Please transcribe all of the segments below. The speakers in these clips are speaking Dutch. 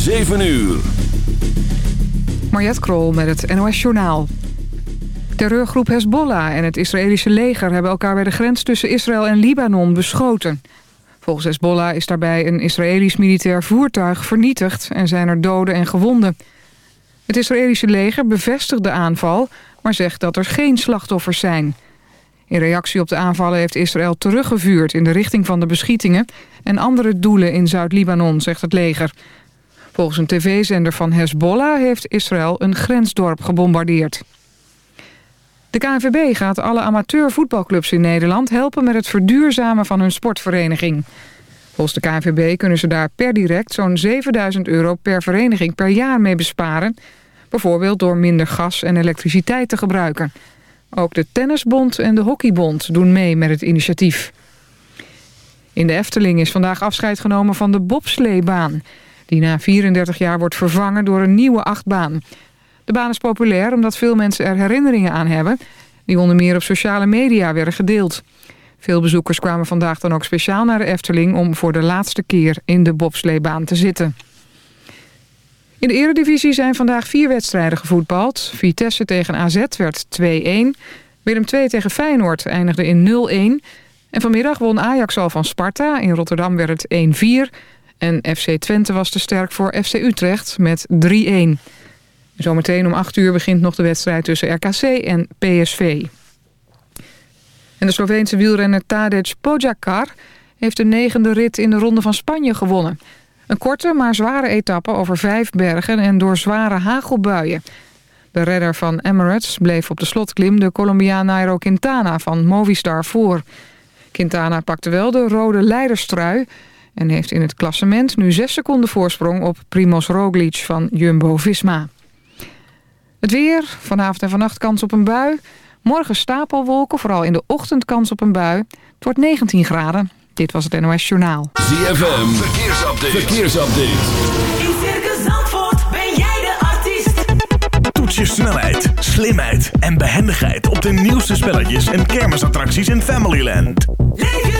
7 uur. Mariette Krol met het NOS Journaal. Terreurgroep Hezbollah en het Israëlische leger hebben elkaar bij de grens tussen Israël en Libanon beschoten. Volgens Hezbollah is daarbij een Israëlisch militair voertuig vernietigd en zijn er doden en gewonden. Het Israëlische leger bevestigt de aanval, maar zegt dat er geen slachtoffers zijn. In reactie op de aanvallen heeft Israël teruggevuurd in de richting van de beschietingen en andere doelen in Zuid-Libanon, zegt het leger. Volgens een tv-zender van Hezbollah heeft Israël een grensdorp gebombardeerd. De KNVB gaat alle amateurvoetbalclubs in Nederland helpen met het verduurzamen van hun sportvereniging. Volgens de KNVB kunnen ze daar per direct zo'n 7000 euro per vereniging per jaar mee besparen. Bijvoorbeeld door minder gas en elektriciteit te gebruiken. Ook de Tennisbond en de Hockeybond doen mee met het initiatief. In de Efteling is vandaag afscheid genomen van de bobsleebaan... die na 34 jaar wordt vervangen door een nieuwe achtbaan. De baan is populair omdat veel mensen er herinneringen aan hebben... die onder meer op sociale media werden gedeeld. Veel bezoekers kwamen vandaag dan ook speciaal naar de Efteling... om voor de laatste keer in de bobsleebaan te zitten. In de eredivisie zijn vandaag vier wedstrijden gevoetbald. Vitesse tegen AZ werd 2-1. Willem II tegen Feyenoord eindigde in 0-1. En vanmiddag won Ajax al van Sparta. In Rotterdam werd het 1-4. En FC Twente was te sterk voor FC Utrecht met 3-1. Zometeen om 8 uur begint nog de wedstrijd tussen RKC en PSV. En de Sloveense wielrenner Tadej Pogacar heeft de negende rit in de Ronde van Spanje gewonnen. Een korte maar zware etappe over vijf bergen en door zware hagelbuien. De redder van Emirates bleef op de slotklim de Colombiaan Nairo Quintana van Movistar voor. Quintana pakte wel de rode leiderstrui en heeft in het klassement nu zes seconden voorsprong op Primoz Roglic van Jumbo-Visma. Het weer, vanavond en vannacht kans op een bui. Morgen stapelwolken, vooral in de ochtend kans op een bui. Het wordt 19 graden. Dit was het NOS Journaal. ZFM, verkeersupdate. verkeersupdate. In Circus Zandvoort ben jij de artiest. Toets je snelheid, slimheid en behendigheid op de nieuwste spelletjes en kermisattracties in Familyland. Leef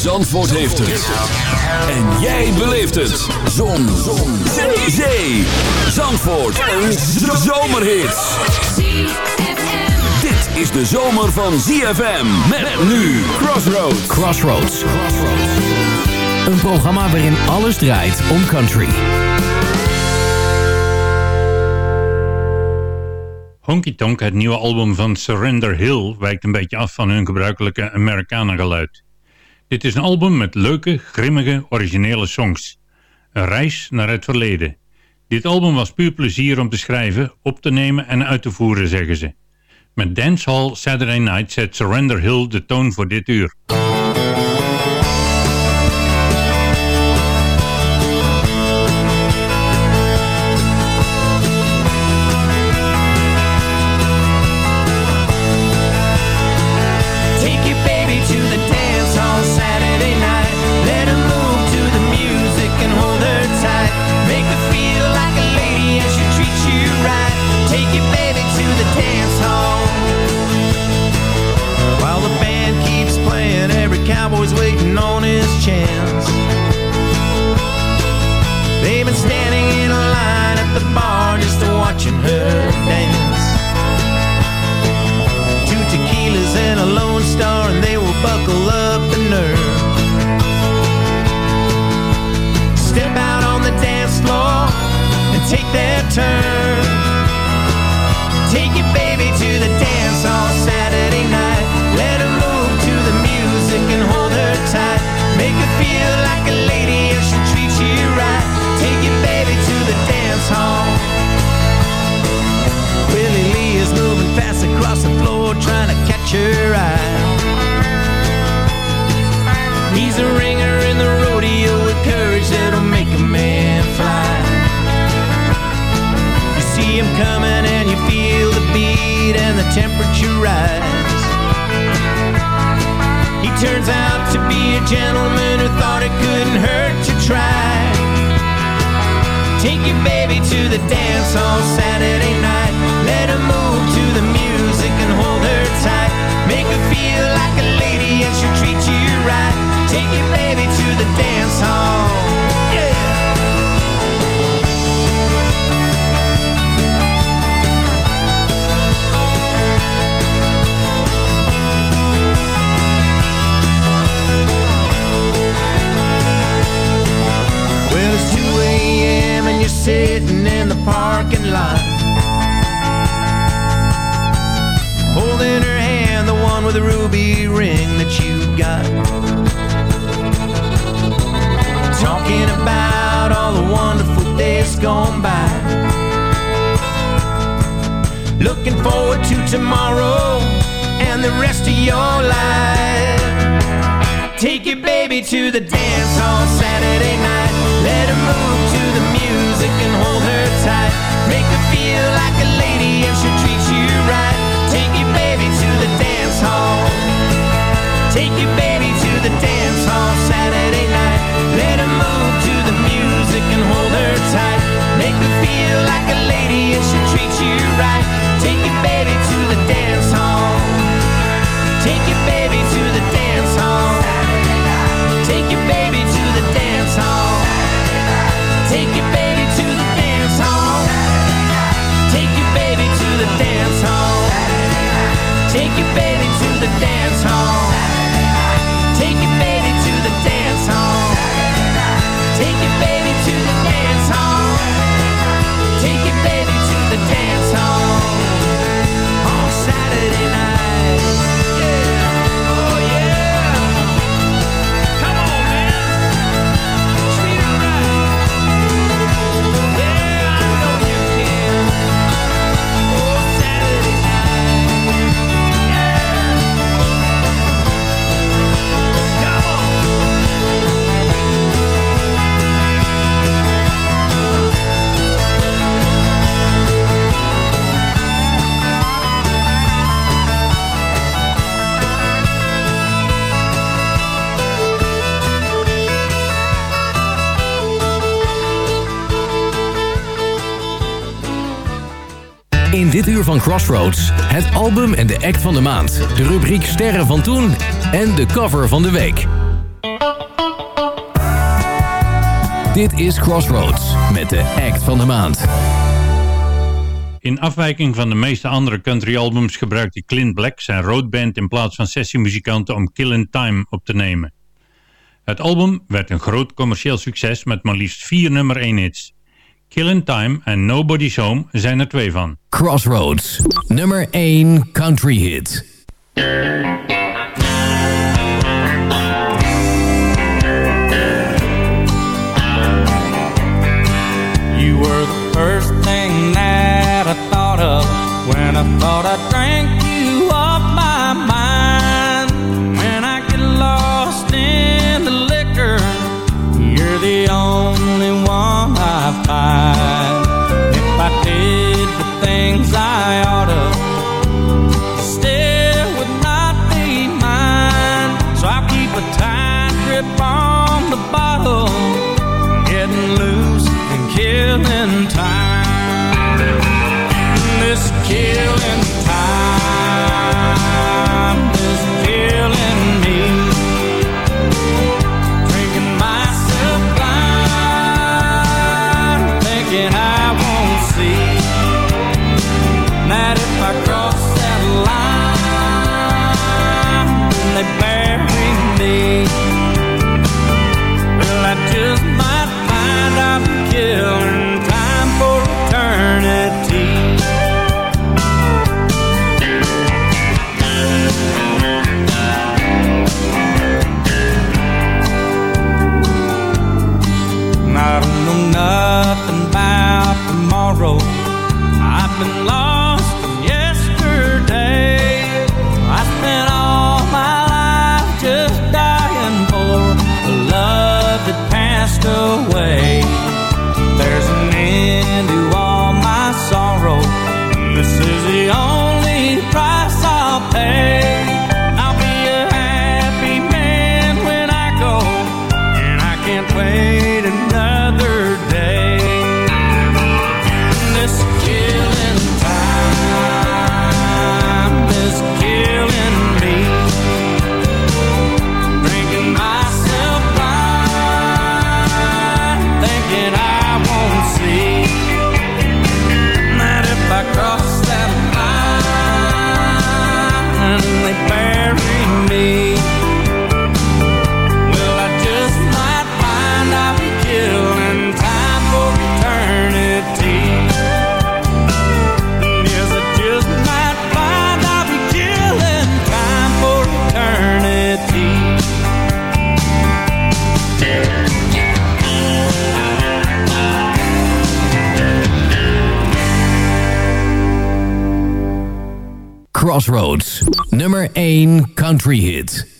Zandvoort heeft het. En jij beleeft het. Zon. Zon. Zee. Zee. Zandvoort. Een zomerhit. Dit is de zomer van ZFM. Met nu Crossroads. Crossroads. Een programma waarin alles draait om country. Honky Tonk, het nieuwe album van Surrender Hill, wijkt een beetje af van hun gebruikelijke Amerikanen-geluid. Dit is een album met leuke, grimmige, originele songs. Een reis naar het verleden. Dit album was puur plezier om te schrijven, op te nemen en uit te voeren, zeggen ze. Met Dancehall Saturday Night zet Surrender Hill de toon voor dit uur. Baby to the dance hall Saturday night. Let her move to the music and hold her tight. Make her feel like a lady and she'll treat you right. Take your baby to the dance hall. Take your baby to the dance hall Saturday night. Let her move to the music and hold her tight. Make her feel like a lady and she'll treat you right. you, baby. Van Crossroads, het album en de act van de maand. De rubriek Sterren van Toen en de cover van de week. Dit is Crossroads met de act van de maand. In afwijking van de meeste andere countryalbums gebruikte Clint Black zijn roadband in plaats van sessiemuzikanten om Killin' Time op te nemen. Het album werd een groot commercieel succes met maar liefst vier nummer 1 hits. Killin' Time en Nobody's Home zijn er twee van. Crossroads, nummer 1 country hit. You were the first thing that I thought of when I thought I I find. If I did the things I ought to, tomorrow. country hits.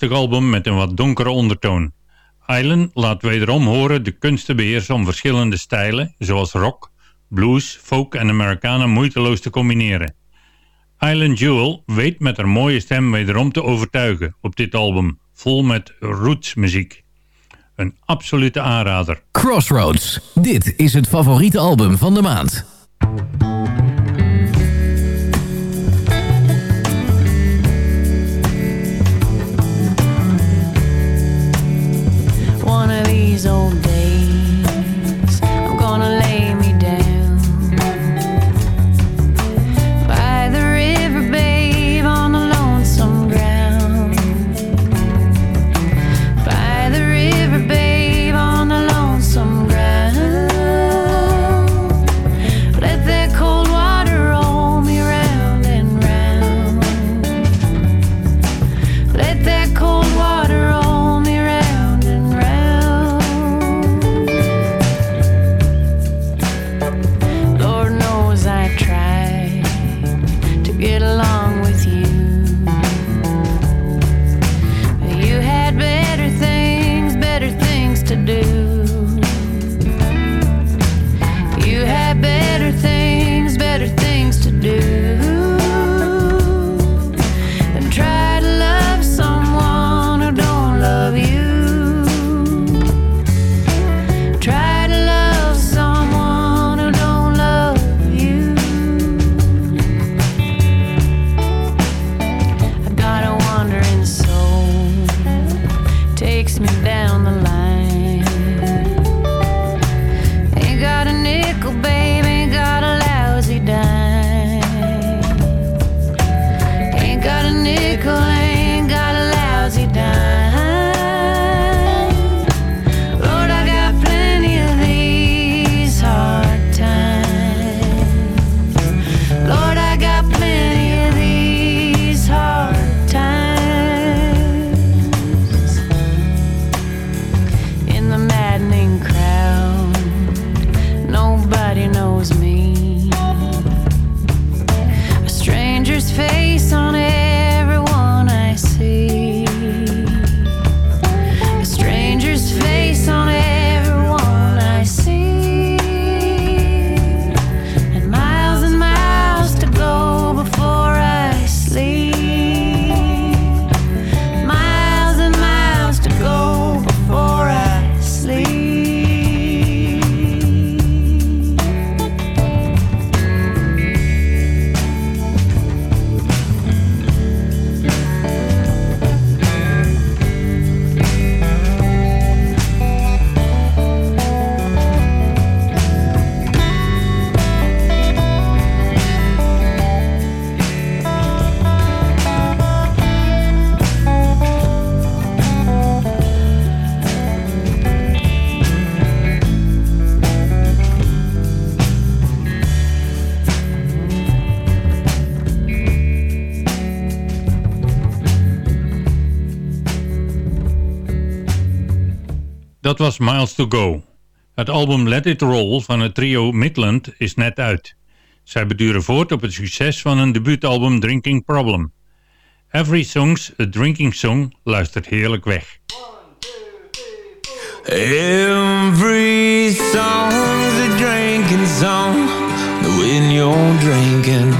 rustig album met een wat donkere ondertoon. Island laat wederom horen de kunsten beheersen om verschillende stijlen, zoals rock, blues, folk en Americana moeiteloos te combineren. Island Jewel weet met haar mooie stem wederom te overtuigen op dit album, vol met rootsmuziek. Een absolute aanrader. Crossroads, dit is het favoriete album van de maand. one of these old days, I'm gonna lay Dat was Miles to Go. Het album Let It Roll van het trio Midland is net uit. Zij beduren voort op het succes van hun debuutalbum Drinking Problem. Every Song's a Drinking Song luistert heerlijk weg. Every song's a drinking song when you're drinking.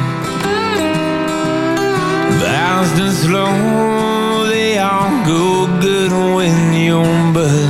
Fast and slow, they all go good when you're.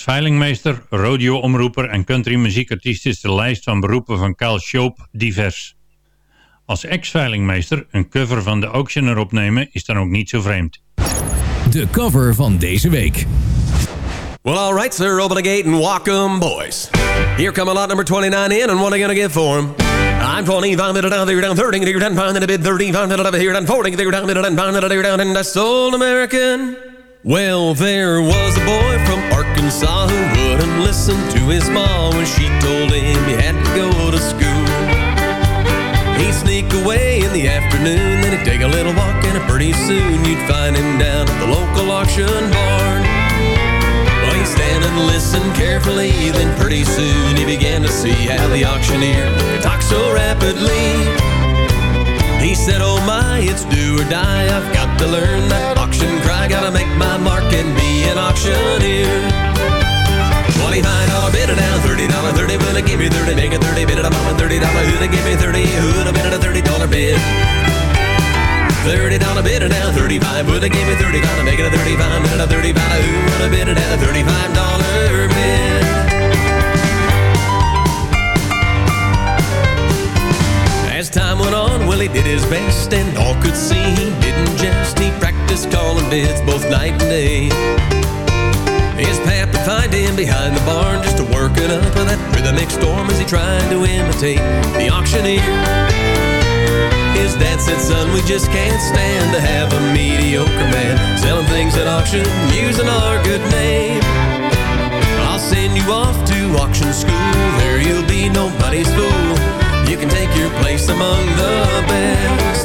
Als veilingmeester, rodeo-omroeper en country-muziekartiest is de lijst van beroepen van Kyle Shope divers. Als ex-veilingmeester een cover van de Auctioneer opnemen is dan ook niet zo vreemd. De cover van deze week. Well, all right, sir. Open the gate and walk 'em, boys. Here come a lot number 29 in, and what are you gonna get for 'em? I'm 25 minutes down there, down 30, there, down, find a bit 35 minutes over here, down 40, there, down, down, down, there, down, and that's old American. Well, there was a boy from Arkansas who wouldn't listen to his mom when she told him he had to go to school. He'd sneak away in the afternoon, then he'd take a little walk, and pretty soon you'd find him down at the local auction barn. Well, he'd stand and listen carefully, then pretty soon he began to see how the auctioneer could talk so rapidly. He said, Oh my, it's do or die. I've got to learn that and cry. Gotta make my mark and be an auctioneer. $25 bid it down, $30, 30 When I give me 30, make it 30, bid it, I'm on a $30 Who'da give me 30, who'da bid it a $30 bid? $30 bid it down, 35 Who'da give me $30, make it a 35 Minute a 35, who woulda bid it at a $35 bid? On, did his best, and all could see he didn't jest. He practiced calling bids both night and day. His pap would find him behind the barn just to working up of that rhythmic storm as he tried to imitate the auctioneer. His dad said, son, we just can't stand to have a mediocre man selling things at auction using our good name. I'll send you off to auction school, there you'll be nobody's fool. You can take your place among the best.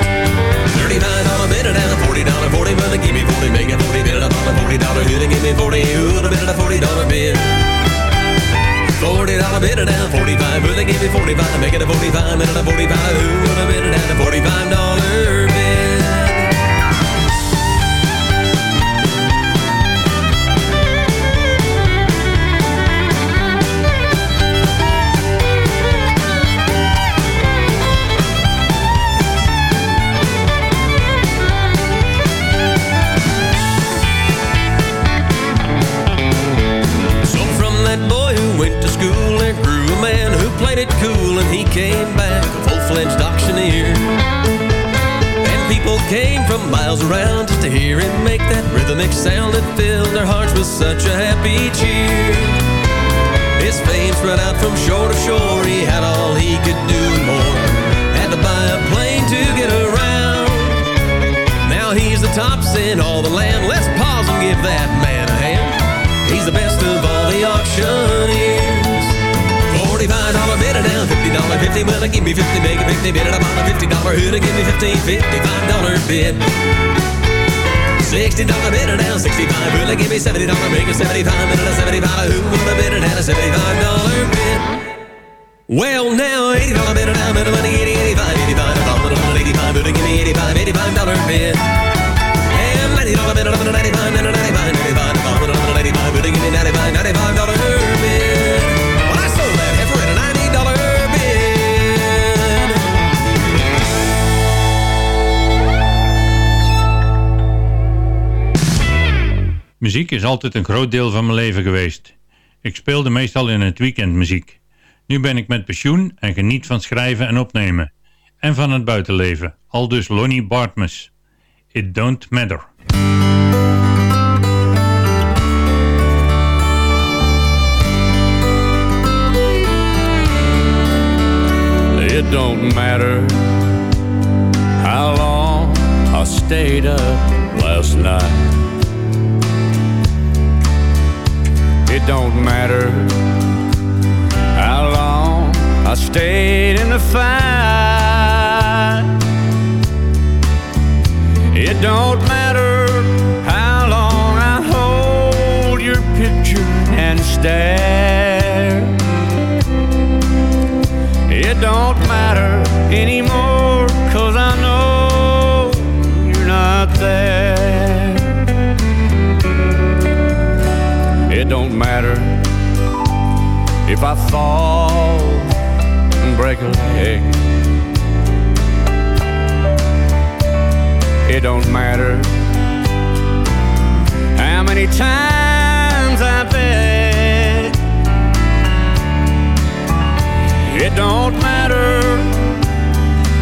Thirty-nine dollar bid it and a forty dollar forty. Well, they give me forty, make it forty. Bid it up on a forty dollar. Who they give me forty? Who would have bid it a forty dollar bid? Forty dollar bid it and forty-five. Will they give me forty-five? Make it a forty-five. Bid it a forty-five. Who would have bid it and a forty-five dollar bid? Miles around just to hear him make that rhythmic sound that filled their hearts with such a happy cheer. His fame spread out from shore to shore. He had all he could do and more. Had to buy a plane to get around. Now he's the tops in all the land. Let's pause and give that man a hand. He's the best of all the auctioneers. Forty-five it down, fifty dollar fifty. Well, give me fifty, make it fifty. Bid it up on a fifty dollar. Who'd give me fifty? Fifty-five dollar bid. Sixty dollar bid it down, sixty-five. Will give me seventy dollar? Make it seventy-five. It a seventy-five. Who would have bid at a seventy-five dollar bid? Well, now eighty dollar bid down, bid it money eighty, eighty-five, eighty-five. I thought it was eighty-five. Would give me eighty-five, eighty-five dollar bid. Muziek is altijd een groot deel van mijn leven geweest. Ik speelde meestal in het weekend muziek. Nu ben ik met pensioen en geniet van schrijven en opnemen. En van het buitenleven. Al dus Lonnie Bartmus. It don't matter. It don't matter how long I stayed up last night. Don't matter how long I stayed in the fight. It don't matter how long I hold your picture and stare. It don't matter anymore, matter if I fall and break a leg. It don't matter how many times I beg. It don't matter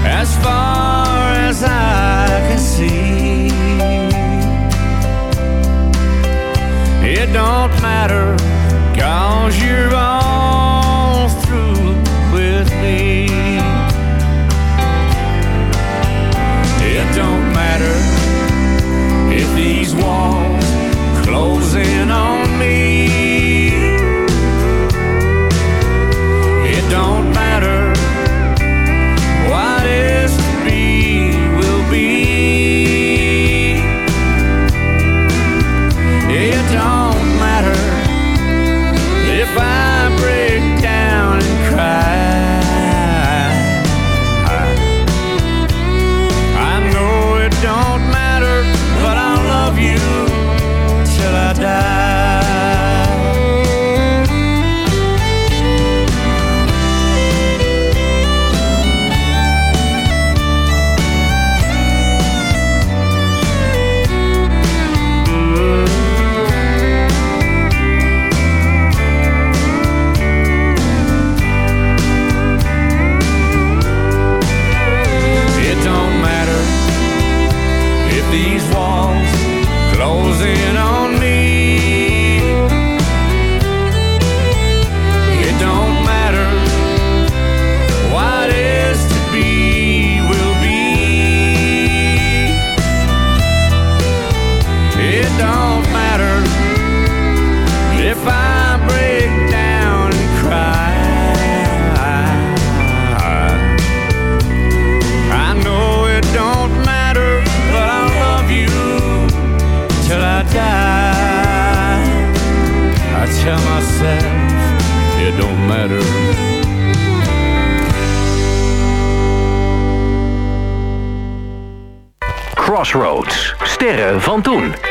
as far as I don't matter, cause you're all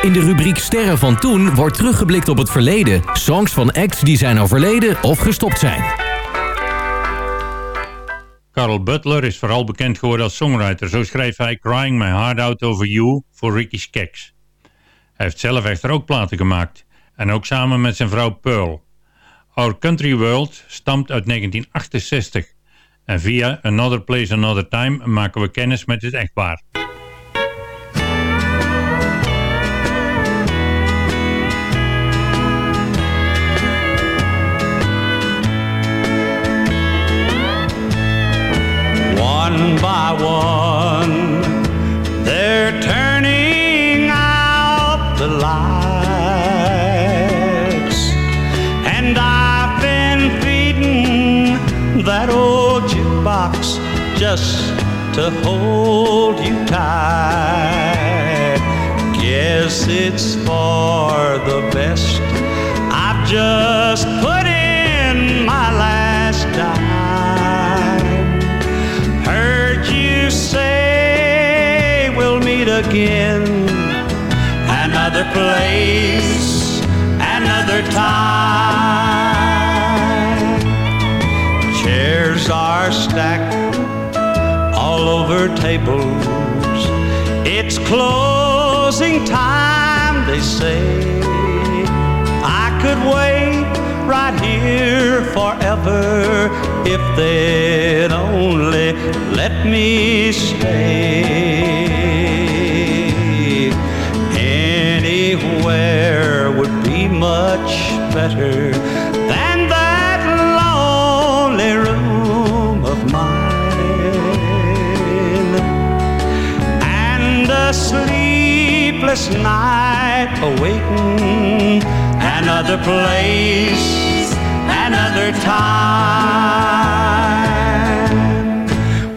In de rubriek Sterren van toen wordt teruggeblikt op het verleden. Songs van acts die zijn overleden of gestopt zijn. Carl Butler is vooral bekend geworden als songwriter. Zo schreef hij Crying My Heart Out Over You voor Ricky Skaggs. Hij heeft zelf echter ook platen gemaakt. En ook samen met zijn vrouw Pearl. Our Country World stamt uit 1968. En via Another Place Another Time maken we kennis met het echtpaar. By one. They're turning out the lights, and I've been feeding that old jukebox just to hold you tight. Guess it's for the best. I've just put again another place, another time. Chairs are stacked all over tables. It's closing time, they say. I could wait right here forever if they'd only let me stay. Better than that lonely room of mine and a sleepless night awaiting another place, another time.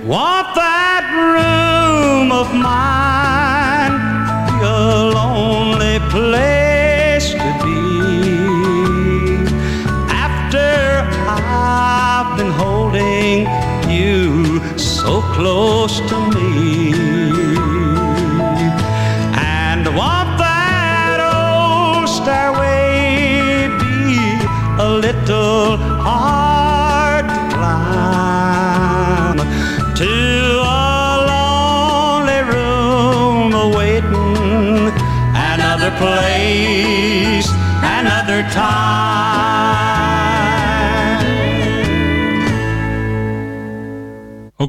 Want that room of mine a lonely place close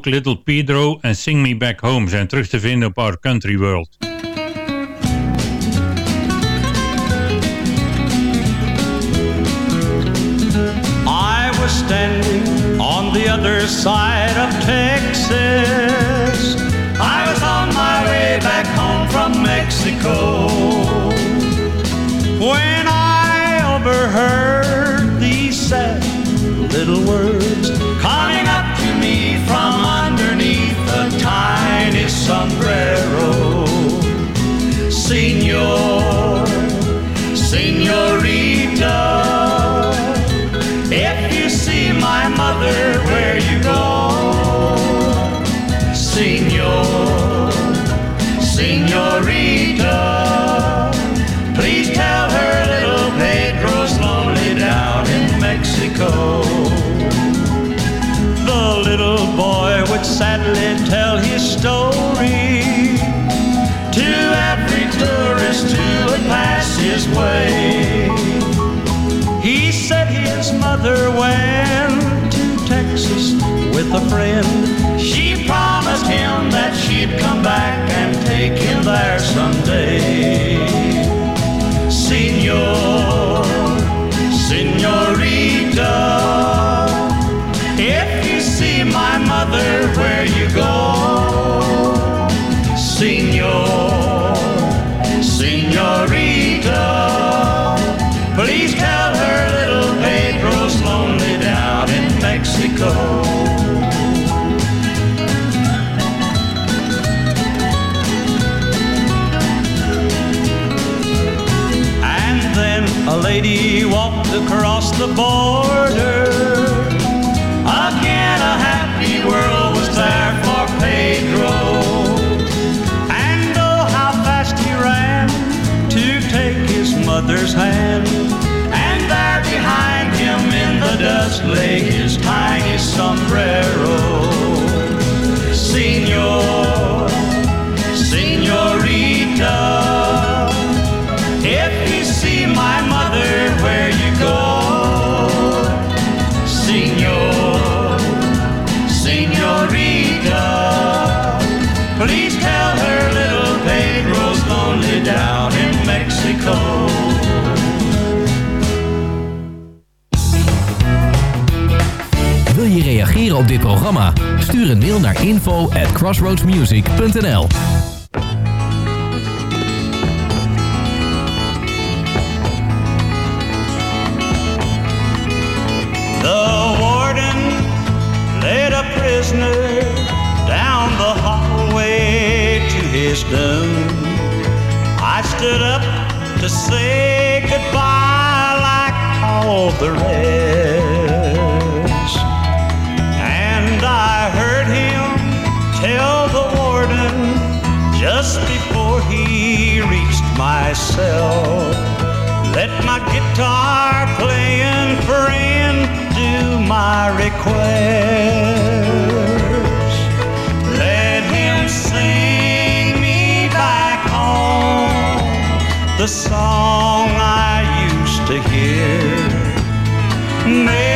Little Pedro en Sing Me Back Home zijn terug te vinden op Our Country World. I was standing on the other side friend. She promised him that she'd come back and take him there someday. the border. Again, a happy world was there for Pedro. And oh, how fast he ran to take his mother's hand. And there behind him in the dust lay his tiny sombrero. reageren op dit programma? Stuur een mail naar info at crossroadsmusic.nl The warden led a prisoner down the hallway to his doom. I stood up to say goodbye like all the rest. tell the warden just before he reached my cell. Let my guitar playing friend do my request. Let him sing me back home the song I used to hear. May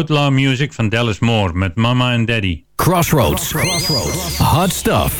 outlaw music van Dallas Moore met Mama and Daddy. Crossroads. Crossroads. Hot stuff.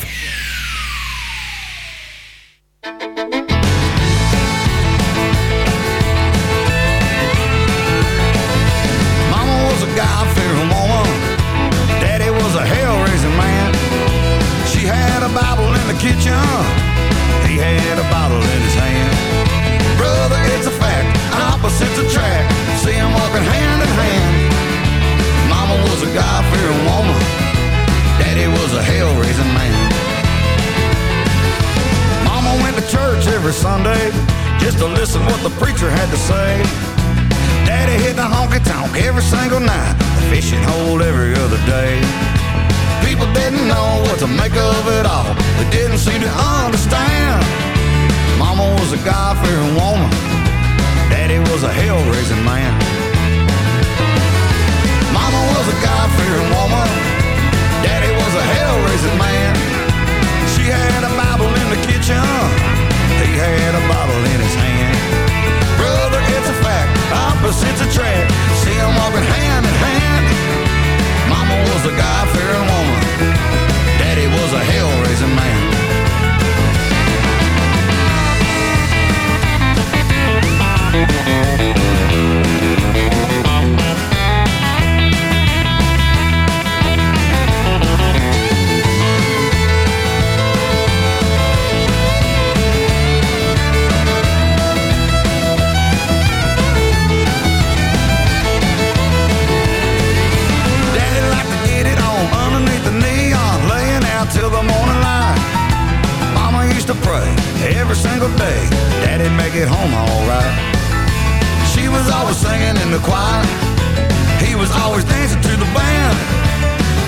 Was always dancing to the band.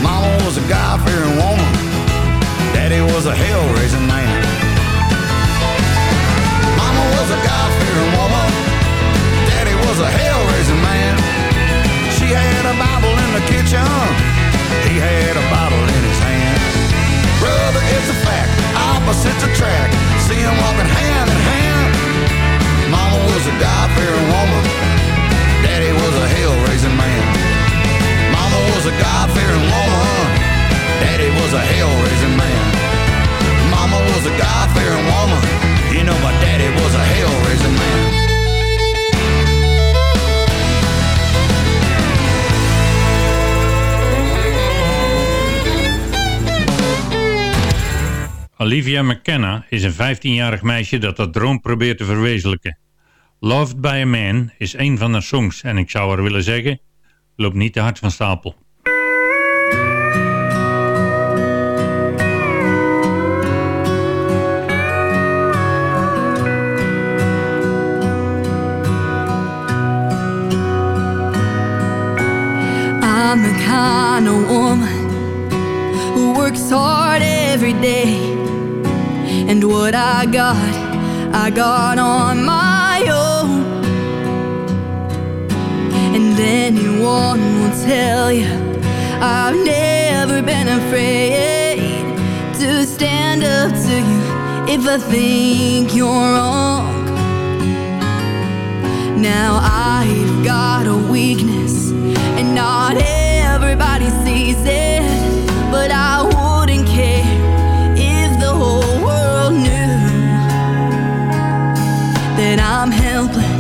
Mama was a God-fearing woman. Daddy was a hell-raising man. Mama was a God-fearing woman. Daddy was a hell-raising man. She had a Bible in the kitchen. He had a bottle in his hand. Brother, it's a fact. Opposites attract. See them walking hand in hand. Mama was a God-fearing woman. Daddy was a hell-raising man. Mama was a God-fearing woman. Daddy was a hell-raising man. Mama was a God-fearing woman. You know my daddy was a hell-raising man. Olivia McKenna is een 15-jarig meisje dat dat droom probeert te verwezenlijken. Loved by a Man is een van haar songs en ik zou haar willen zeggen, loop niet te hard van stapel. I'm the kind of woman who works hard every day. And what I got, I got on my And anyone will tell you I've never been afraid to stand up to you if I think you're wrong. Now I've got a weakness, and not everybody sees it. But I wouldn't care if the whole world knew that I'm helpless.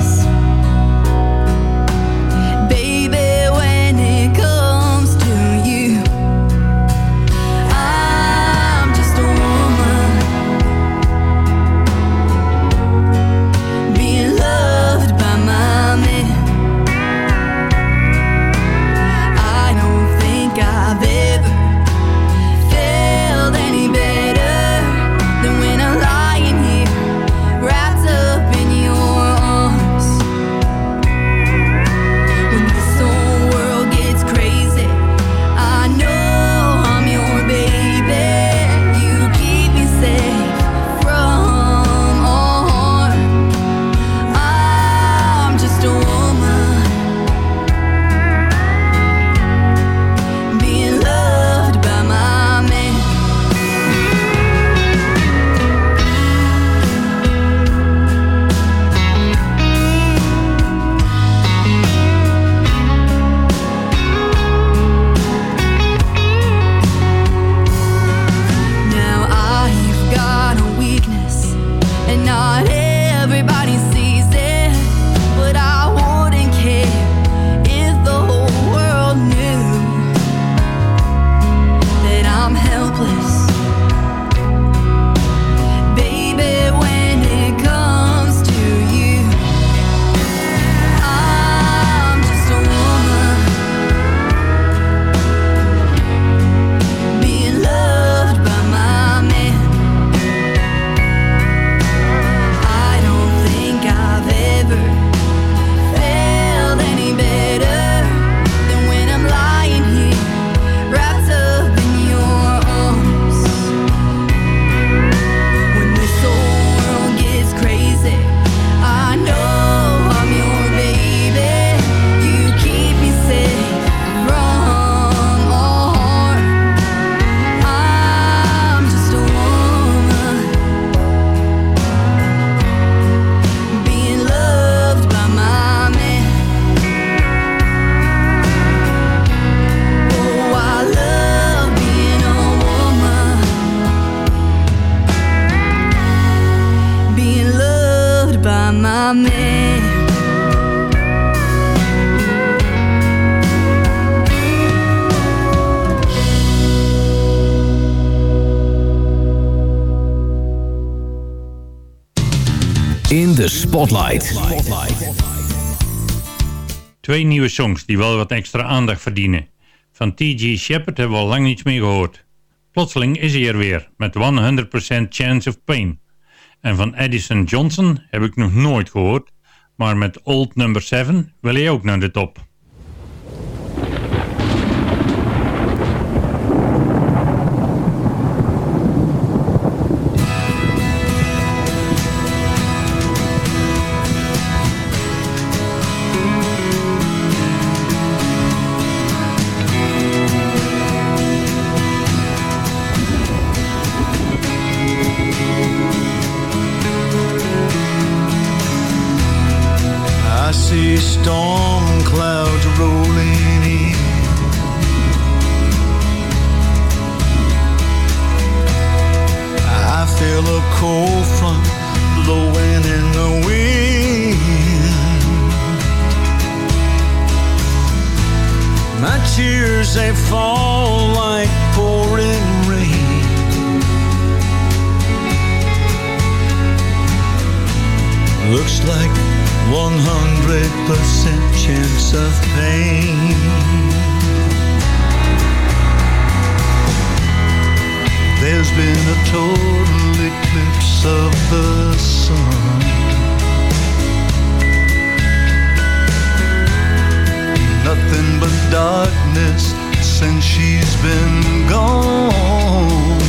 Spotlight. Twee nieuwe songs die wel wat extra aandacht verdienen. Van T.G. Shepard hebben we al lang niets meer gehoord. Plotseling is hij er weer met 100% Chance of Pain. En van Edison Johnson heb ik nog nooit gehoord, maar met Old Number 7 wil hij ook naar de top. Feel a cold front blowing in the wind. My tears they fall like pouring rain. Looks like 100% chance of pain. There's been a total eclipse of the sun. Nothing but darkness since she's been gone.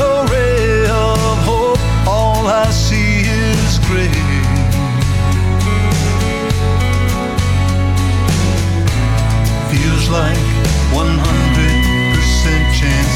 No ray of hope, all I see is gray. Feels like 100%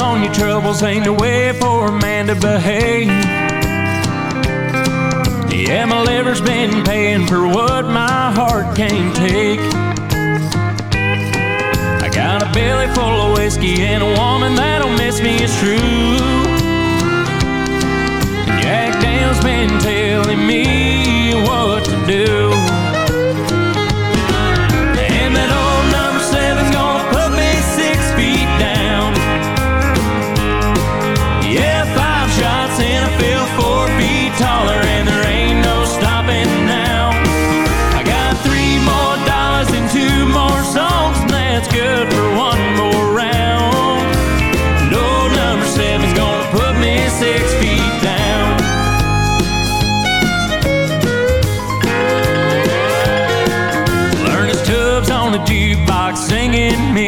On your troubles ain't the way for a man to behave. Yeah, my liver's been paying for what my heart can't take. I got a belly full of whiskey and a woman that'll miss me, it's true. Jack Daniel's been telling me what to do. in me.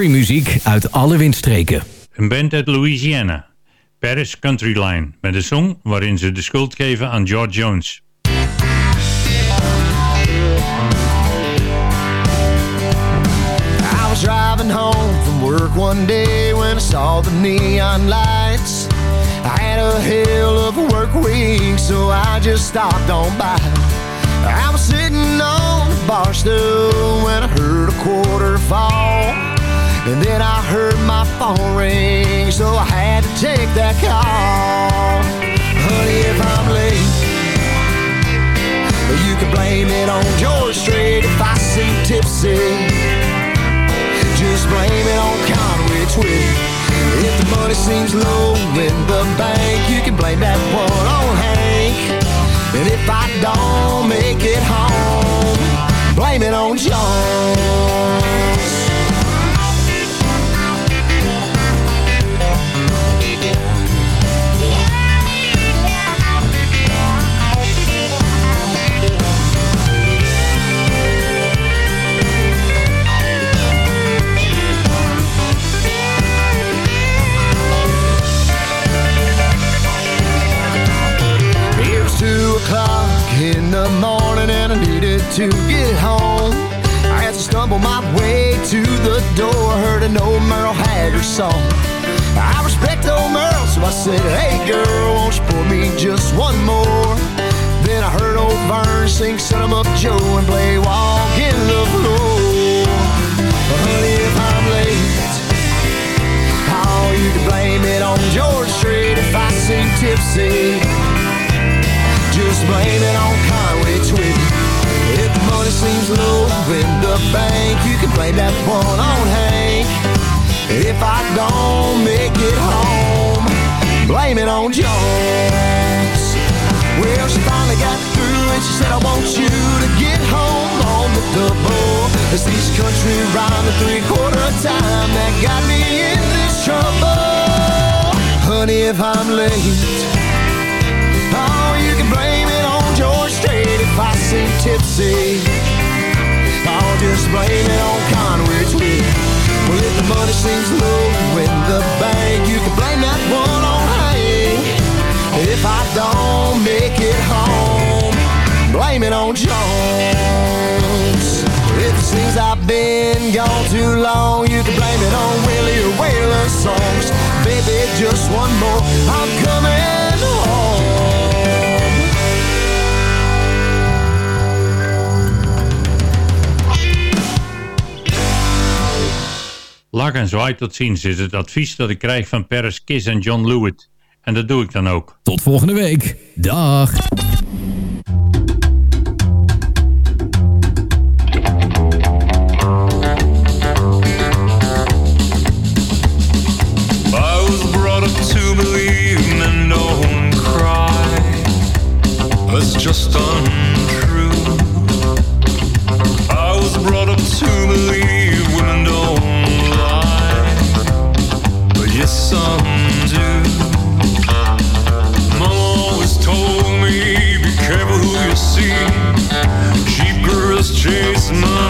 Country muziek uit alle windstreken. Een band uit Louisiana. Paris Country Line. Met een song waarin ze de schuld geven aan George Jones. I was driving home from work one day when I saw the neon lights. I had a hell of a work week, so I just stopped on by. I was sitting on the bar stool when I heard a quarter fall. And then I heard my phone ring, so I had to take that call. Honey, if I'm late, you can blame it on George Strait if I seem tipsy. Just blame it on Conway Twitty. If the money seems low in the bank, you can blame that one on Hank. And if I don't make it home, blame it on Jones. I needed to get home. I had to stumble my way to the door, heard an old Merle Haggard song. I respect old Merle, so I said, Hey girl, won't you pour me just one more? Then I heard old Vern sing Son up Joe and play Walk in the Floor. Honey, if I'm late, oh, you can blame it on George Strait if I seem tipsy. Just blame it on Conway Twitty. Money seems low in the bank, you can blame that one on Hank. If I don't make it home, blame it on Jones. Well, she finally got through and she said, I want you to get home on the double. It's this country rhyme the three quarter time that got me in this trouble. Honey, if I'm late, I seem tipsy. I'll just blame it on Conway Twitty. Well, if the money seems low in the bank, you can blame that one on Hank. If I don't make it home, blame it on Jones. If it seems I've been gone too long, you can blame it on Willie or Waylon songs. Baby, just one more, I'm coming Lach en zwaai tot ziens is het advies dat ik krijg van Paris Kiss en John Lewitt. En dat doe ik dan ook. Tot volgende week. Dag. just Christmas.